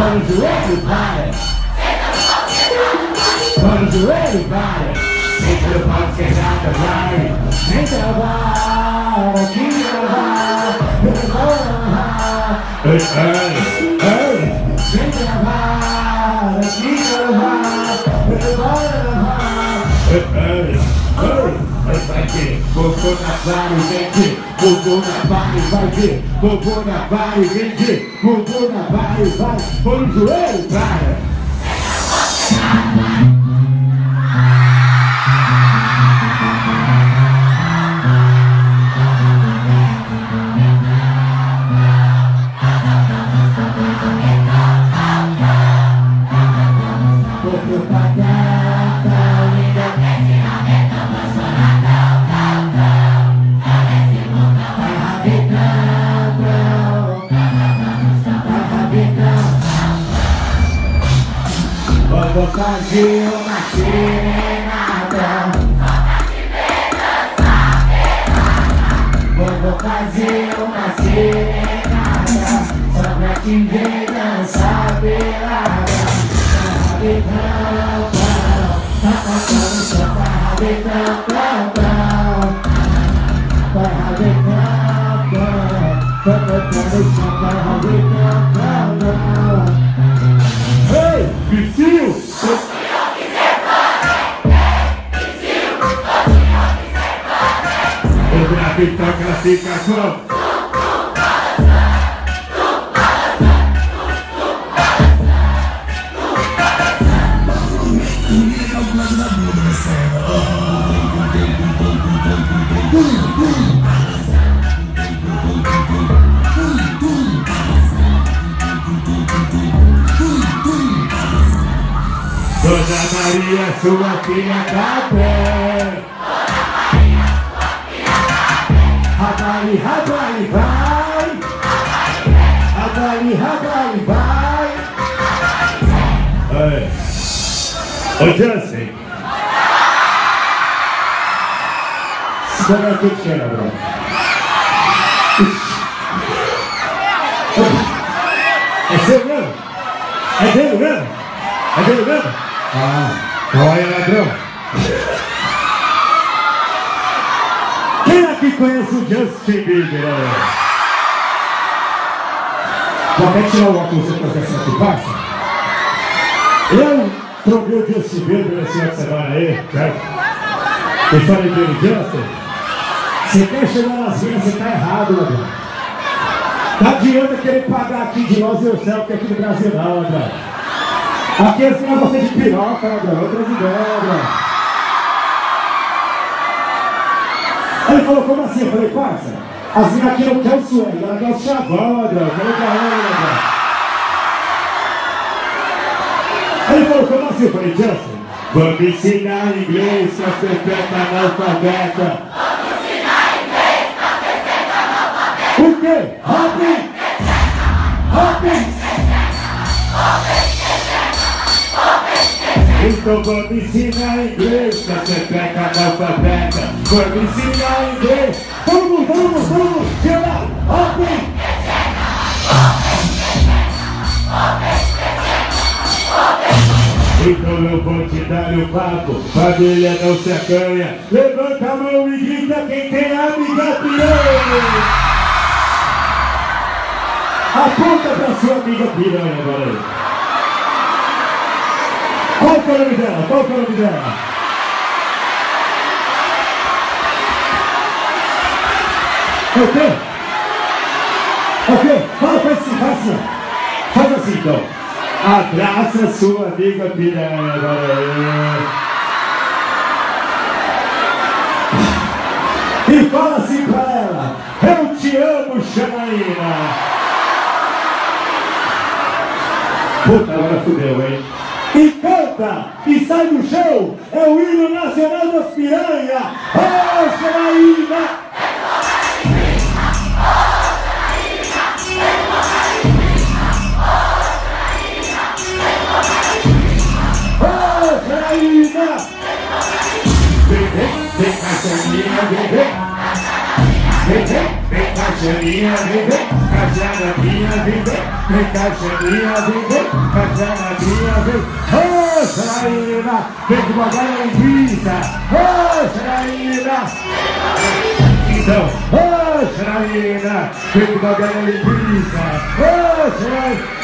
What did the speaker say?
Come to everybody. Guns to everybody. Make the pumps get out the line. Make the wild, keep the make the. Hey, hey, hey. Make the wild, keep the high, make the hey, hey. Ver, vovô na vara e vem ver, vovô na e vai ver, vovô na e vem ver, vovô na e vai, põe o joelho, para. Fazer uma serenata Vou fazer uma serenata Só pra te ver dançar pelada Rabetão, pão Tá só pra rabetão, pão, pão Pra rabetão, pão Tá cantando só pra rabetão, pão, pão classificação. Dona Maria, sua filha tá bem. Rabali, rabali, vai. Rabali, rabali, vai. É. Ô, Jansen. Como é que chama, bro? É seu mesmo? É dele mesmo? É dele mesmo? Ah, olha ladrão. Quem aqui conhece o Justin Bieber? Já quer tirar o óculos e trazer essa aqui, passa? Eu troquei o Justin Bieber esse ano semana aí, certo? E falei dele, Justin, você quer chegar nas minas, você tá errado, ladrão. Não adianta querer pagar aqui de nós e o céu, que aqui no Brasil não, André. Aqui é só você de piroca, André. Outras ideias, André. Ele falou, como assim? Eu falei, parça, as minas aqui não quer o suéter, ela quer o chavão, falei, caramba, André. Ele falou, como assim? Eu falei, Justin, vamos ensinar inglês, suas perfeita analfabeta. O quê? Hopping! Hopping! Então vamos ensinar inglês pra ser peca analfabeta Vamos ensinar inglês todo mundo, todo mundo Tira lá, Hopping! Então eu vou te dar o papo, família não se acanha Levanta a mão e grita quem tem amiga piranha Aponta pra sua amiga piranha agora aí. Qual é o nome dela? Qual é o nome dela? É o quê? É o quê? Fala, faz assim, faz assim. Faz assim então. Abraça sua amiga piranha agora. E fala assim pra ela. Eu te amo, Janaína. Puta, agora fudeu, hein? E canta, e sai do chão, é o hino nacional das piranha. Oh, Janaína! Tanzania, baby. Baby, make Tanzania, baby. Make Oh, Sarayena, make my darling Visa. Oh, Sarayena. Oh, Sarayena, make my darling Visa. Oh, Sarayena.